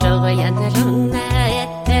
저의 안녕 나의 내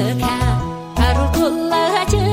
I can't ka arul kullaha